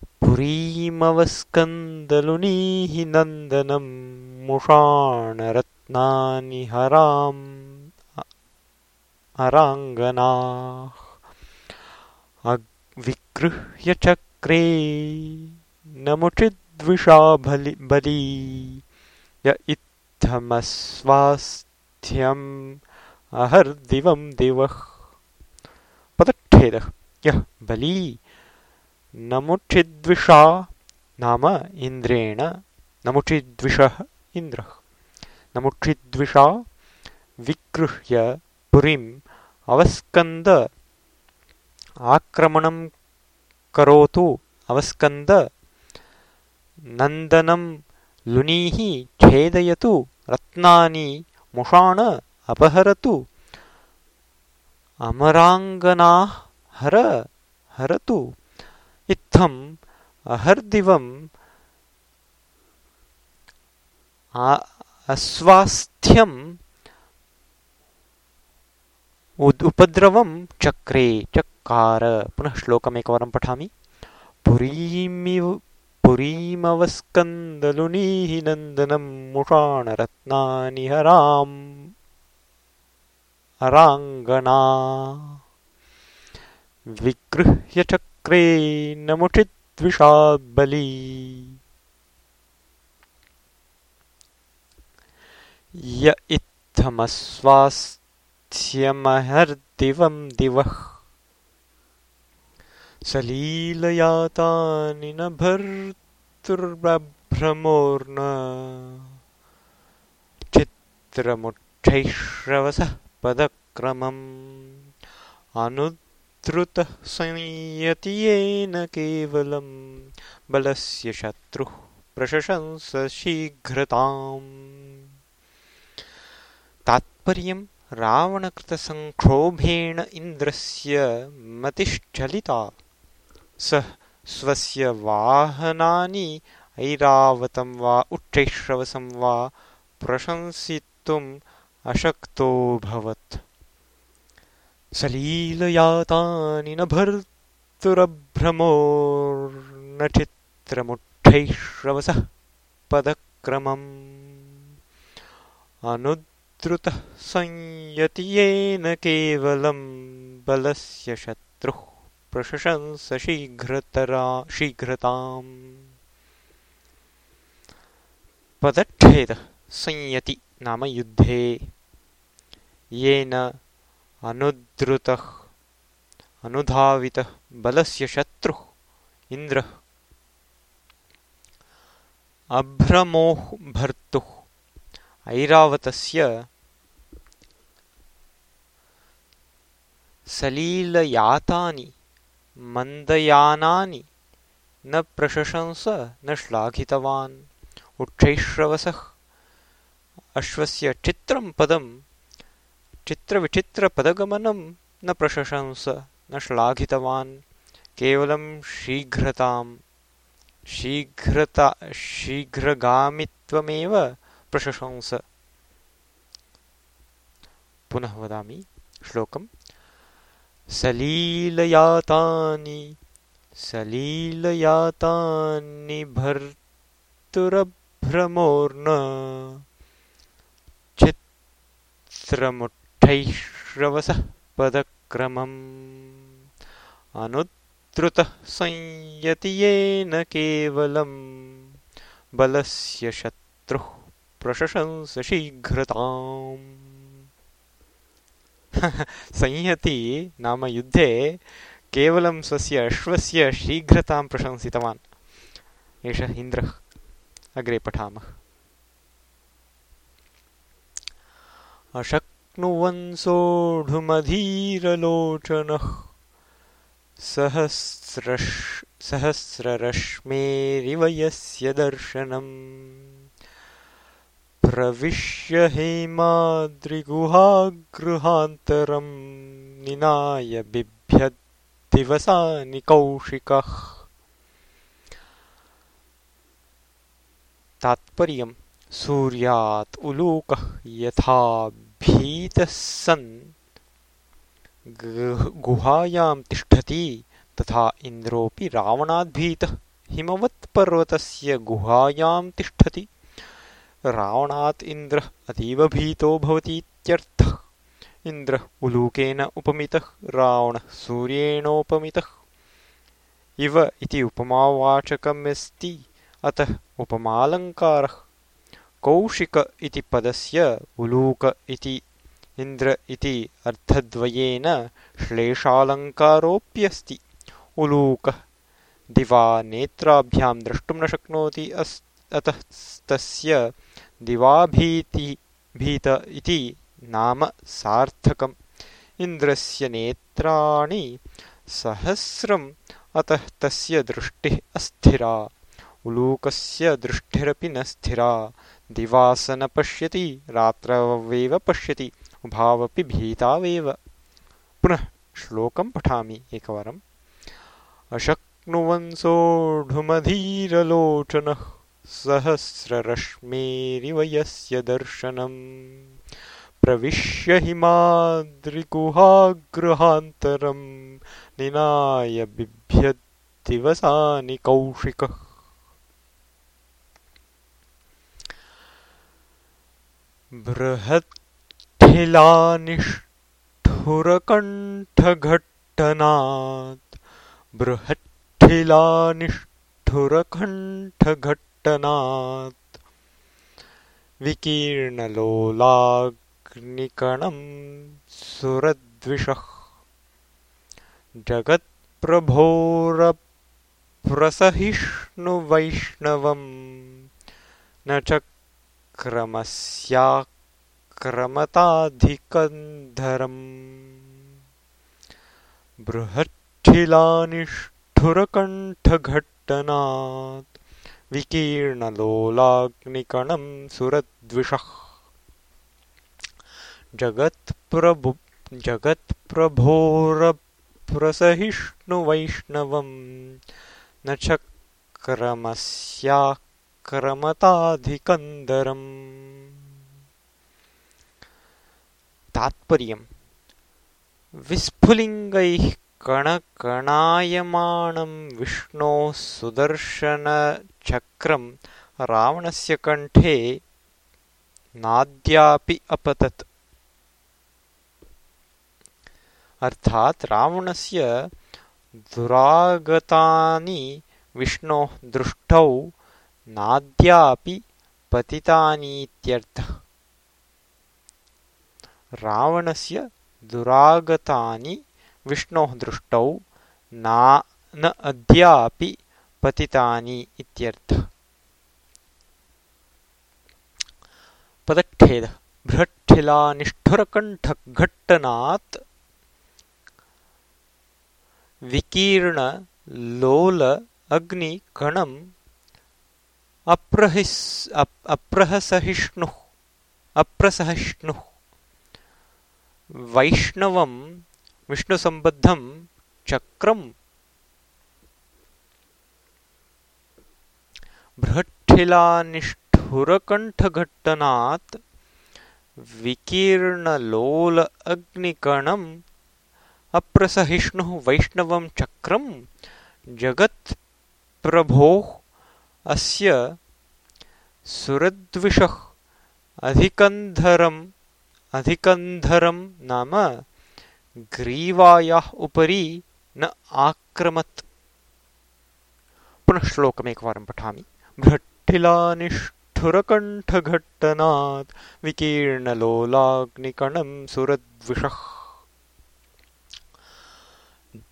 पुरीमवस्कन्दलुनीः नन्दनं मुषाणरत्नानि हराम् हराङ्गनाः विगृह्य चक्रे नमुचिद्विषा बली। य इत्थमस्वास्थ्यम् अहर्दिवं दिवः। पदच्छेदः। यः बली नमुचिद्विषा नाम इन्द्रेण नमुचिद्विषः इन्द्रः। नमुचिद्विषा विगृह्य पुरीम् अवस्कन्द आक्रमणं करोतु। अवस्कन्द नन्दनं लुनीः छेदयतु रत्नानि मुषाण अपहरतु। अमराङ्गनाः हर हरतु। इत्थम् अहर्दिवम् अस्वास्थ्यम् उपद्रवं चक्रे चक्कार पुनः श्लोकमेकवारं पठामि। पुरीमिव पुरीमवस्कन्दलुनीः नन्दनं मुषाणरत्नानि हराम् अराङ्गना विगृह्य चक्रे नमुचिद्विषाद्बली य इत्थमस्वास्थ्यमहर्दिवं दिवः। सलीलयातानि न भर्तुर्बभ्रमोर्न चित्रमुच्छैश्रवसः पदक्रमम्। अनुद्रुतः संयति येन केवलं बलस्य शत्रुः प्रशशंस शीघ्रताम् तात्पर्यं रावणकृतसङ्क्षोभेण इन्द्रस्य मतिश्चलिता सः स्वस्य वाहनानि ऐरावतं वा उच्चैश्रवसं वा प्रशंसितुम् अशक्तोऽभवत् सलीलयातानि न भर्तुरभ्रमोर्न चित्रमुच्छैश्रवसः पदक्रमम्। अनुद्रुतः संयति येन केवलं बलस्य शत्रुः प्रशशंस शीघ्रतरा शीघ्रताम्। पदच्छेदः संयति नाम युद्धे। येन अनुद्रुतः अनुधावितः बलस्य शत्रुः इन्द्रः। अभ्रमोः भर्तुः ऐरावतस्य सलीलयातानि मन्दयानानि न प्रशशंस न श्लाघितवान्। उच्छैश्रवसः अश्वस्य चित्रं पदं चित्रविचित्रपदगमनं न प्रशशंस न श्लाघितवान्। केवलं शीघ्रतां शीघ्रता शीघ्रगामित्वमेव प्रशशंस। पुनः वदामि श्लोकम् सलीलयातानि सलीलयातानि भर्तुरभ्रमोर्न चित्रमुठैश्रवसः पदक्रमम्। अनुद्रुतः संयति येन केवलं बलस्य शत्रुः प्रशशंस शीघ्रताम् संहति नाम युद्धे केवलं स्वस्य अश्वस्य शीघ्रतां प्रशंसितवान्। एषः इन्द्रः अग्रे पठामः। अशक्नुवन् सोढुमधीरलोचनः सहस्ररश्मेरिव यस्य दर्शनम् प्रविश्य हेमाद्रिगुहागृहान्तरम् निनाय बिभ्यद्दिवसानि कौशिकः। तात्पर्यम् सूर्यात् उलूकः यथा भीतः सन् गुहायां तिष्ठति तथा इन्द्रोऽपि रावणाद्भीतः हिमवत्पर्वतस्य गुहायां तिष्ठति रावणात् इन्द्रः अतीव भीतो भवतीत्यर्थः। इन्द्रः उलूकेन उपमितः रावणः सूर्येणोपमितः। इव इति उपमावाचकमस्ति अतः उपमालङ्कारः। कौशिक इति पदस्य उलूक इति इन्द्र इति अर्थद्वयेन श्लेषालङ्कारोऽप्यस्ति। उलूकः दिवा नेत्राभ्यां द्रष्टुं न शक्नोति अस् अतः तस्य दिवाभीति भीत इति नाम सार्थकम्। इन्द्रस्य नेत्राणि सहस्रम्। अतः तस्य दृष्टिः अस्थिरा। उलूकस्य दृष्टिरपि न स्थिरा। दिवास न पश्यति रात्रवेव पश्यति उभावपि भीतावेव। पुनः श्लोकं पठामि एकवारम्। अशक्नुवन् सोढुमधीरलोचनः सहस्ररश्मेरिव यस्य दर्शनम् प्रविश्य हिमाद्रिगुहागृहान्तरम् निनाय बिभ्यद्दिवसानि कौशिकः। बृहत्ठिलानिष्ठुरकण्ठघट्टनात् विकीर्णलोलाग्निकणम् सुरद्विषः। जगत्प्रभोरप्रसहिष्णुवैष्णवम् न च क्रमस्याक्रमताधिकन्धरम् बृहच्छिलानिष्ठुरकण्ठघट्टनात् विकीर्णलोलाग्निकणम् सुरद्विषः। जगत्प्रभु जगत्प्रभोरप्रसहिष्णुवैष्णवम् न च क्रमस्या क्रमताधिकन्दरम् तात्पर्यम् विस्फुलिङ्गैः कणकणायमाणं विष्णोः सुदर्शनचक्रं रावणस्य कण्ठे नाद्यापि अपतत्। अर्थात् रावणस्य दुरागतानि विष्णोः दृष्टौ नाद्यापि पतितानीत्यर्थः। रावणस्य दुरागतानि विष्णोः दृष्टौ न अद्यापि पतितानि इत्यर्थः। पदच्छेदः। बृहट्ठिलानिष्ठुरकण्ठघट्टनात् विकीर्णलोल अग्निकणम् अप्रहसहिष्णुः अप्रसहिष्णुः। वैष्णवं विष्णुसम्बद्धं चक्रम् बृहट्ठिलानिष्ठुरकण्ठघट्टनात् विकीर्णलोल अग्निकणम्, अप्रसहिष्णुः वैष्णवं चक्रं जगत्प्रभोः अस्य सुरद्विषः अधिकन्धरम् अधिकन्धरं नाम ग्रीवायाः उपरि न आक्रमत्। पुनः श्लोकमेकवारं पठामि। भ्रट्ठिलानिष्ठुरकण्ठघट्टनात् विकीर्णलोलाग्निकणं सुरद्विषः।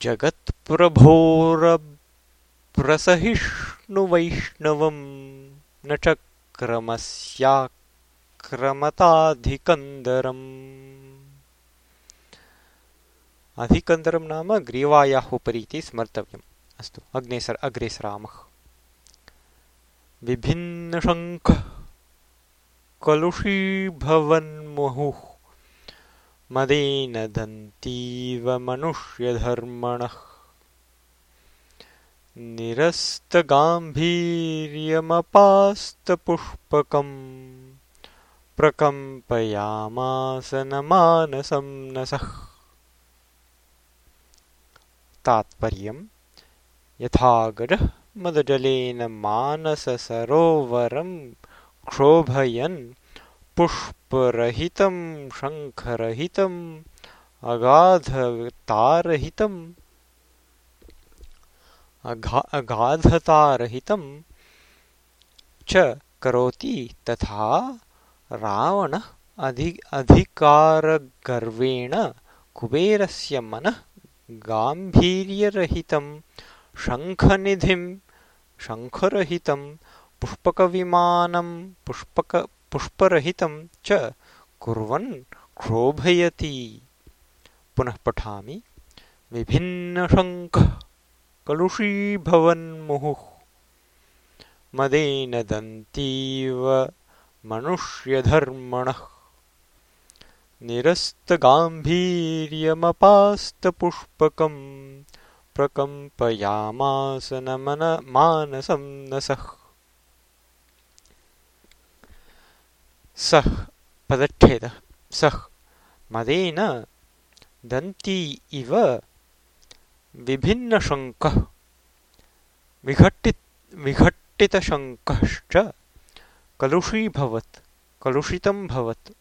जगत्प्रभोरप्रसहिष्णुवैष्णवम् न च क्रमस्याक्रमताधिकन्दरम् आक्रमताधिकन्दरम् अधिकन्दरं नाम ग्रीवायाः उपरि इति स्मर्तव्यम्। अस्तु अग्ने अग्रे सरामः विभिन्नशङ्खः कलुषीभवन्मुहुः मदेन दन्तीव मनुष्यधर्मणः निरस्तगाम्भीर्यमपास्तपुष्पकम् प्रकम्पयामास न मानसं न सः तात्पर्यम् यथागजः मदजलेन मानससरोवरं क्षोभयन् पुष्परहितं शङ्खरहितम् अगाधतारहितम् अगाधतारहितं च करोति तथा रावणः अधि अधिकारगर्वेण कुबेरस्य मनः गाम्भीर्यरहितं शङ्खनिधिं शङ्खरहितं पुष्पकविमानं पुष्पक पुष्परहितं च कुर्वन् क्षोभयति। पुनः पठामि। विभिन्नशङ्खः कलुषीभवन्मुहुः। मदेन दन्तीव मनुष्यधर्मणः। निरस्तगाम्भीर्यमपास्तपुष्पकम् प्रकम्पयामास न मन मानसं न सः सः पदच्छेदः। सः मदेन दन्ती इव विभिन्नशङ्कः। विघट्टि विघट्टितशङ्कश्च कलुषीभवत् कलुषितं भवत्।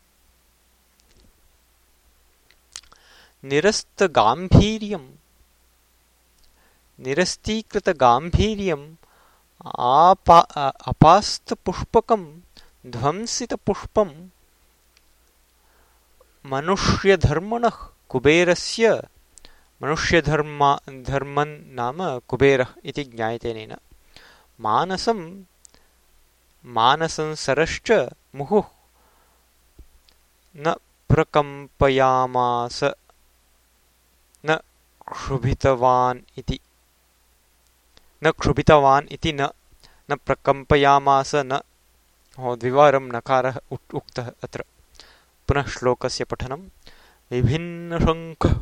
निरस्तगाम्भीर्यं निरस्तीकृतगाम्भीर्यम् आपा अपास्तपुष्पकं ध्वंसितपुष्पं मनुष्यधर्मणः कुबेरस्य मनुष्यधर्मा धर्मन् नाम कुबेरः इति ज्ञायतेनेन मानसं मानसंसरश्च मुहुः न प्रकम्पयामास न क्षुभितवान् इति न क्षुभितवान् इति न न प्रकम्पयामास न। द्विवारं नकारः उक्तः अत्र। पुनः श्लोकस्य पठनं। विभिन्नशङ्खः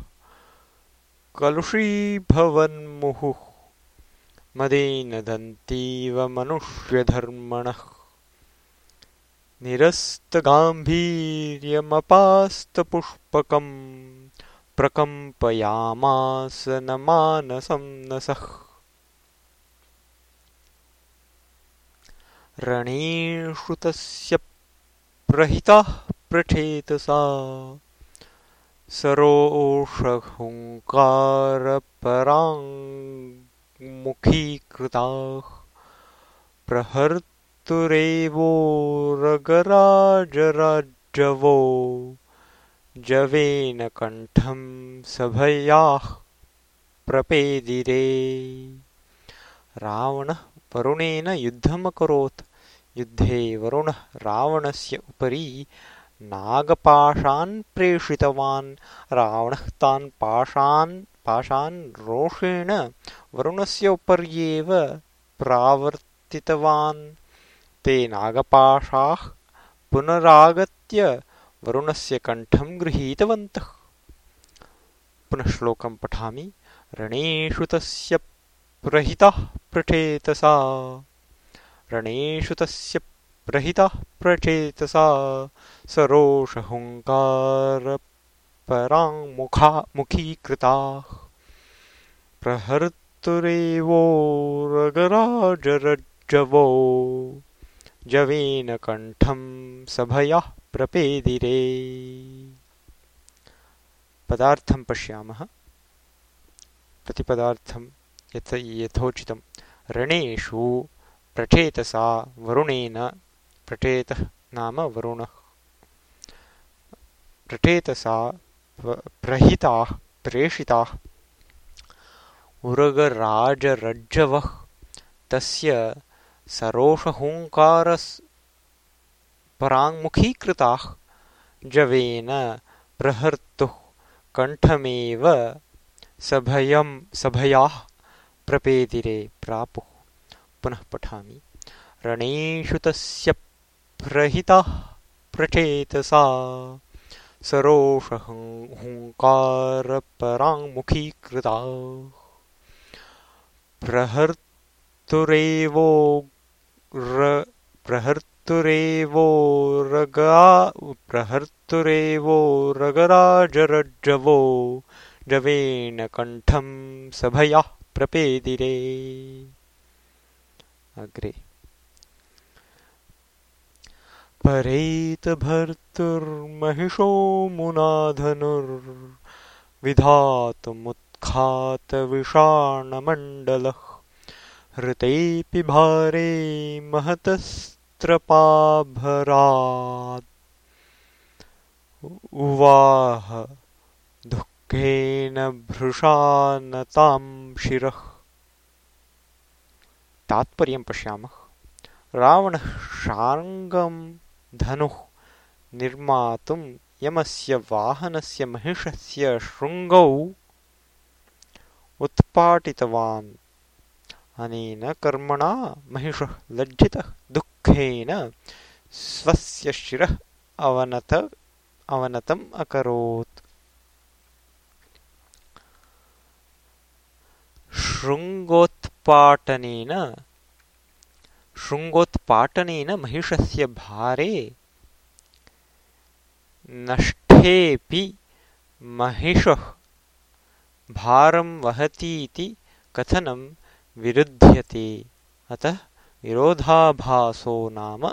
कलुषीभवन्मुहुः मदेन दन्तीव मनुष्यधर्मणः। निरस्तगाम्भीर्यमपास्तपुष्पकम् प्रकम्पयामास न मानसं न सः रणेषु तस्य प्रहिताः प्रचेतसा सरोषहुङ्कारपराङ्मुखीकृताः प्रहर्तुरेवोरगराजराजवो जवेन कण्ठं सभयाः प्रपेदिरे। रावणः वरुणेन युद्धमकरोत् युद्धे वरुणः रावणस्य उपरि नागपाशान् प्रेषितवान्। रावणः तान् पाशान् पाशान् रोषेण वरुणस्य उपर्येव प्रावर्तितवान्। ते नागपाशाः पुनरागत्य वरुणस्य कण्ठं गृहीतवन्तः। पुनः श्लोकं पठामि। रणेषु तस्य प्रहितः पृठेतसा रणेषु तस्य प्रहितः प्रचेतसा। सरोषहुङ्कारपराङ्मुखीकृताः प्रहर्तुरेवोरगराजरज्जवो। जवेन कण्ठं सभयः प्रपेदिरे। पदार्थं पश्यामः। प्रतिपदार्थं यथ यथोचितं। रणेषु प्रचेतसा वरुणेन प्रचेतः नाम वरुणः। प्रचेतसा प्रहिताः प्रेषिताः। उरगराजरज्जवः तस्य सरोषहुङ्कारस् पराङ्मुखीकृताः। जवेन प्रहर्तुः कण्ठमेव सभयं सभयाः प्रपेदिरे प्रापुः। पुनः पठामि। रणेषु तस्य प्रहिताः प्रचेतसा। सरोषहुङ्कारपराङ्मुखीकृता प्रहर्तुरेवो प्रहर्तुरेवोरगा प्रहर्तुरेवोरगराजरज्जवो जवेन कण्ठं सभयाः प्रपेदिरे। अग्रे। परेतभर्तुर्महिषो मुनाधनुर्विधातुमुत्खातविषाणमण्डलः हृतेऽपि भारे महतस्त्रपाभरात्। उवाह। शिरः। तात्पर्यं पश्यामः। रावणः शार्ङ्गं धनुः निर्मातुं यमस्य वाहनस्य महिषस्य शृङ्गौ उत्पाटितवान्। अनेन कर्मणा महिषः लज्जितः दुःखेन स्वस्य शिरः अवनत अवनतम् अकरोत् शृङ्गोत्पाटनेन शृङ्गोत्पाटनेन महिषस्य भारे नष्टेऽपि महिषः भारं वहतीति कथनं विरुध्यते अतः विरोधाभासो नाम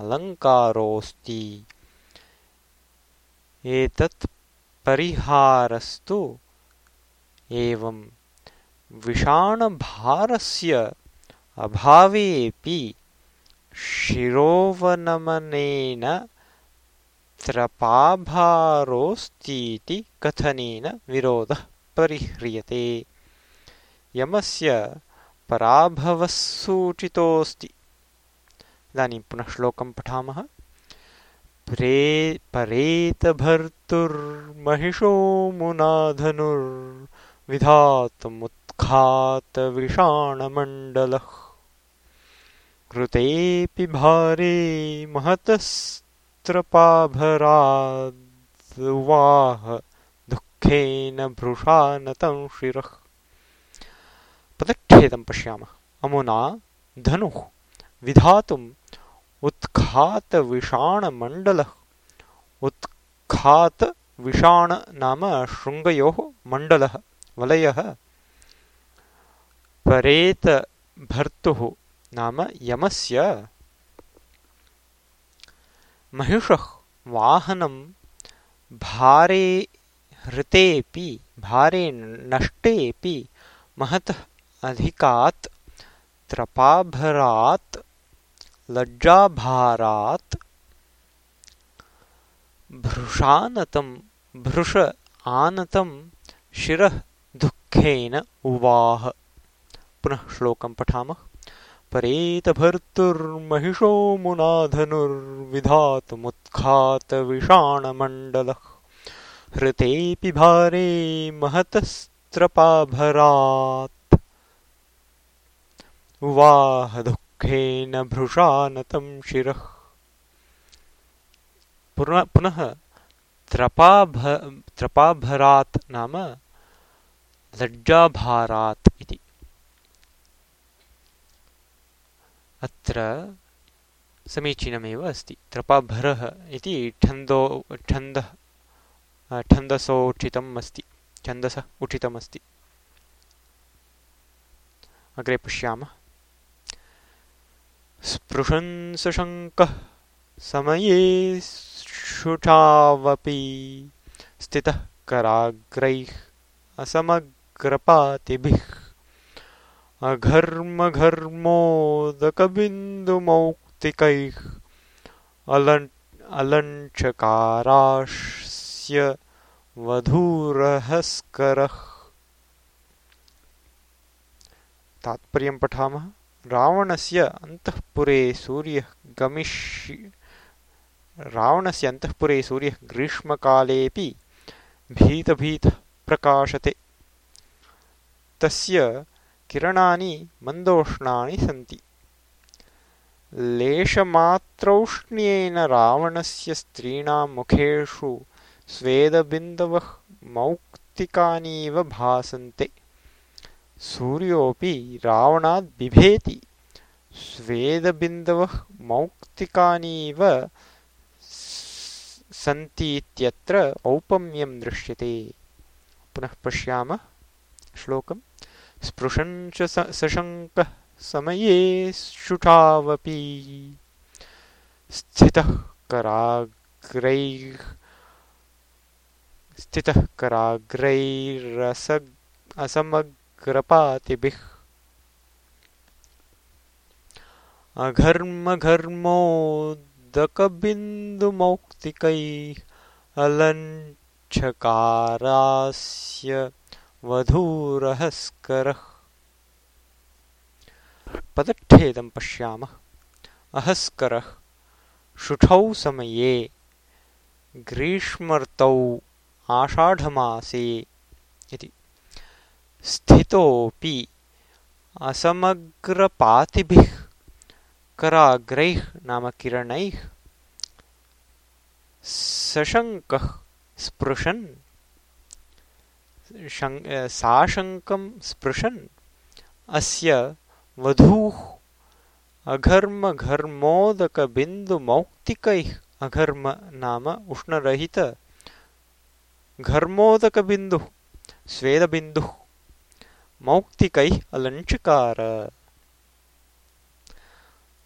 अलङ्कारोऽस्ति एतत् परिहारस्तु एवं विषाणभारस्य अभावेऽपि शिरोवनमनेन त्रपाभारोऽस्तीति कथनेन विरोधः परिह्रियते। यमस्य पराभवः सूचितोऽस्ति इदानीं पुनः श्लोकं पठामः। प्रे परेतभर्तुर्महिषो मुनाधनुर्विधातुमुत्खातविषाणमण्डलः कृतेऽपि भारे महतस्त्रपाभराद्वाह दुःखेन भृशानतं शिरः। पदच्छेदं पश्यामः। अमुना धनुः विधातुम् उत्खातविषाणमण्डलः। उत्खातविषाण नाम शृङ्गयोः मण्डलः। वलयः परेतभर्तुः नाम यमस्य महिषः वाहनं भारे हृतेऽपि भारे नष्टेऽपि महतः अधिकात् त्रपाभरात् लज्जाभारात् भृशानतं भृश आनतं शिरः दुःखेन उवाह पुनः श्लोकं पठामः। परेतभर्तुर्महिषो मुनाधनुर्विधातुमुत्खातविषाणमण्डलः हृतेऽपि भारे महतस्त्रपाभरात्। उवाह दुःखेन भृशानतं शिरः। पुनः त्रपाभ त्रपाभरात् नाम लज्जाभारात् इति अत्र समीचीनमेव अस्ति। त्रपाभरः इति छन्दो छन्दः छन्दसोचितम् अस्ति। छन्दसः उचितमस्ति अग्रे पश्यामः। स्पृशन् सशङ्कः समये शुचावपि स्थितः कराग्रैः असमग्रपातिभिः अघर्मघर्मोदकबिन्दुमौक्तिकैः अलन् अलञ्चकारास्य वधूरहस्करः। तात्पर्यं पठामः। रावणस्य अन्तःपुरे सूर्यः गमिष्य, रावणस्य अन्तःपुरे सूर्यः ग्रीष्मकालेऽपि भीतभीतः प्रकाशते। तस्य किरणानि मन्दोष्णानि सन्ति। लेशमात्रौष्ण्येन रावणस्य स्त्रीणां मुखेषु स्वेदबिन्दवः मौक्तिकानीव भासन्ते। सूर्योऽपि रावणाद् बिभेति स्वेदबिन्दवः मौक्तिकानीव सन्तीत्यत्र औपम्यं दृश्यते। पुनः पश्यामः श्लोकम् स्पृशन् च सशङ्कः समये शुठावपि स्थितः कराग्रैः स्थितः कराग्रैरस असमग्रपातिभिः। अघर्मघर्मोदकबिन्दुमौक्तिकैः अलञ्छकारास्य वधूरहस्करः। पदच्छेदं पश्यामः। अहस्करः। शुठौ समये। ग्रीष्मर्तौ आषाढमासे। इति। स्थितोऽपि असमग्रपातिभिः। कराग्रैः नाम किरणैः। सशङ्कः स्पृशन् साशङ्कं स्पृशन्। अस्य वधूः अघर्मघर्मोदकबिन्दुमौक्तिकैः अघर्म नाम उष्णरहित घर्मोदकबिन्दुः स्वेदबिन्दुः मौक्तिकैः अलञ्चकार।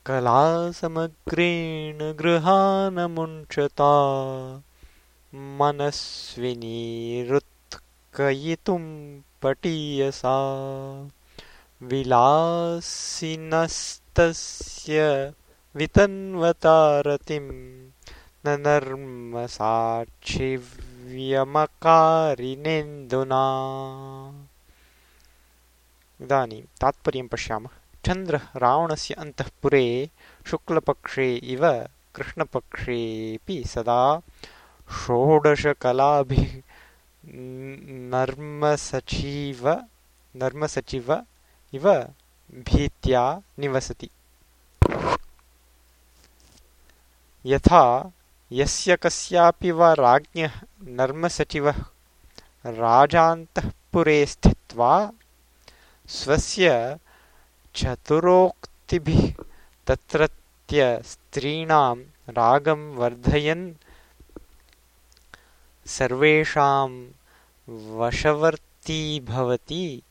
कलासमग्रेण गृहानमुञ्चता मनस्विनीरुत् कयितुं पटीयसा विलासिनस्तस्य वितन्वतारतिं न नर्मसाक्षिव्यमकारिनेन्दुना इदानीं तात्पर्यं पश्यामः। चन्द्रः रावणस्य अन्तःपुरे शुक्लपक्षे इव कृष्णपक्षेऽपि सदा षोडशकलाभिः नर्मसचिव नर्मसचिव इव भीत्या निवसति यथा यस्य कस्यापि वा राज्ञः नर्मसचिवः राजान्तःपुरे स्थित्वा स्वस्य चतुरोक्तिभिः तत्रत्यस्त्रीणां रागं वर्धयन् सर्वेषां वशवर्ती भवति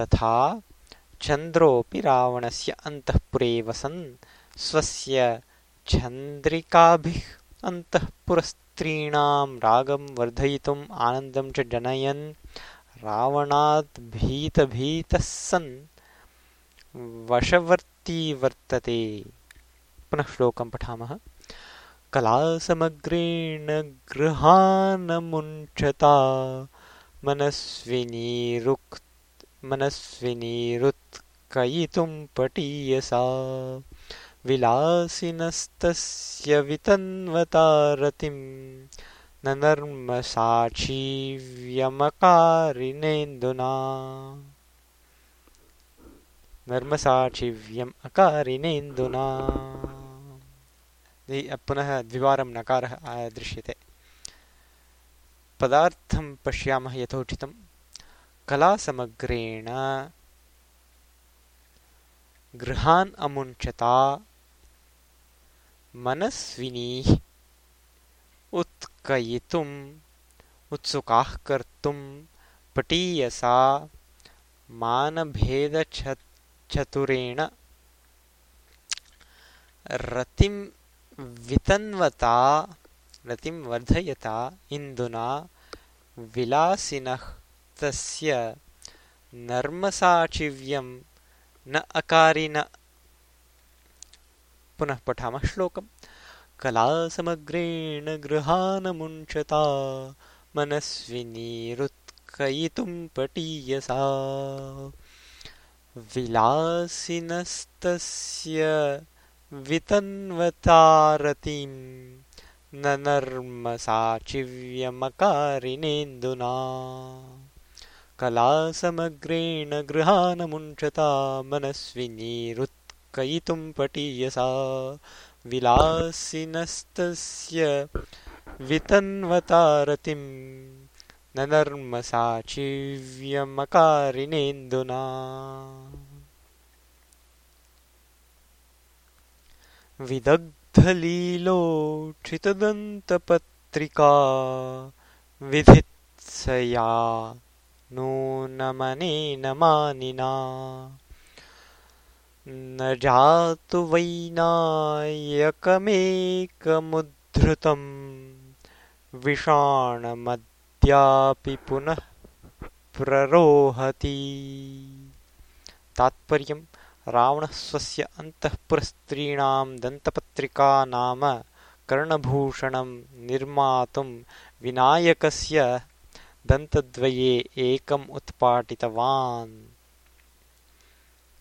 तथा चन्द्रोऽपि रावणस्य अन्तःपुरे वसन् स्वस्य चन्द्रिकाभिः अन्तःपुरस्त्रीणां रागं वर्धयितुम् आनन्दं च जनयन्। रावणात् भीतभीतः सन्। वशवर्ती वर्तते। पुनः श्लोकं पठामः कलासमग्रेण गृहानमुञ्चता मनस्विनीरुक् मनस्विनीरुत्कयितुं पटीयसा विलासिनस्तस्य वितन्वतारतिं नर्मसाक्षिव्यम् अकारिनेन्दुना पुनः द्विवारं नकारः दृश्यते पदार्थं पश्यामः यथोचितं। कलासमग्रेण गृहान् अमुञ्चता मनस्विनीः उत्कयितुम् उत्सुकाः कर्तुं पटीयसा मानभेदचतुरेण रतिं वितन्वता रतिं वर्धयता इन्दुना विलासिनः तस्य नर्मसाचिव्यं न अकारिन पुनः पठामः श्लोकम्। कलासमग्रेण गृहानमुञ्चता मनस्विनीरुत्कयितुं पटीयसा। विलासिनस्तस्य वितन्वतारतिं न नर्मसाचिव्यमकारिणेन्दुना। कलासमग्रेण गृहानमुञ्चता मनस्विनीरुत्कयितुं पटीयसा। विलासिनस्तस्य वितन्वतारतिं न नर्मसाचिव्यमकारिणेन्दुना विदग्धलीलोक्षितदन्तपत्रिका विधित्सया नूनमनेन मानिना। न जातु वैनायकमेकमुद्धृतं विषाणमद्यापि पुनः प्ररोहति। तात्पर्यं रावणः स्वस्य अन्तःपुरस्त्रीणां दन्तपत्रिका नाम कर्णभूषणं निर्मातुं विनायकस्य दन्तद्वये एकम् उत्पाटितवान्।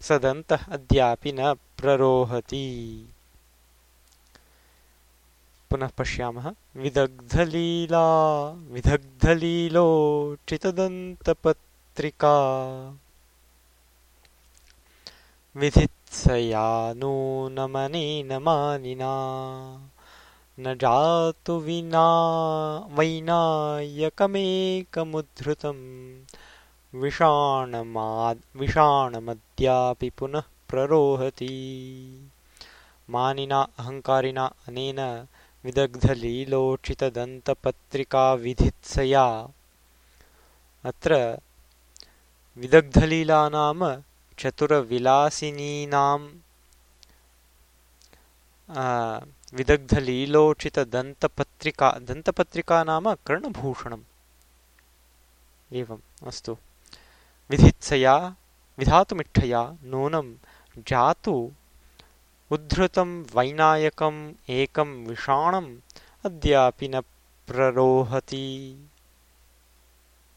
स दन्तः अद्यापि न प्ररोहति। पुनः पश्यामः। विदग्धलीला विदग्धलीलोचितदन्तपत्रिका विधित्सया नूनमनेन मानिना न। जातु विना वैनायकमेकमुद्धृतं विषाणमद्यापि पुनः प्ररोहति। मानिना अहङ्कारिणा अनेन विदग्धलीलोचितदन्तपत्रिकाविधित्सया अत्र विदग्धलीला नाम चतुरविलासिनीनां विदग्धलीलोचितदन्तपत्रिका दन्तपत्रिका नाम कर्णभूषणम् एवम् अस्तु। विधित्सया विधातुमिच्छया नूनं जातु उद्धृतं वैनायकम् एकं विषाणम् अद्यापि न प्ररोहति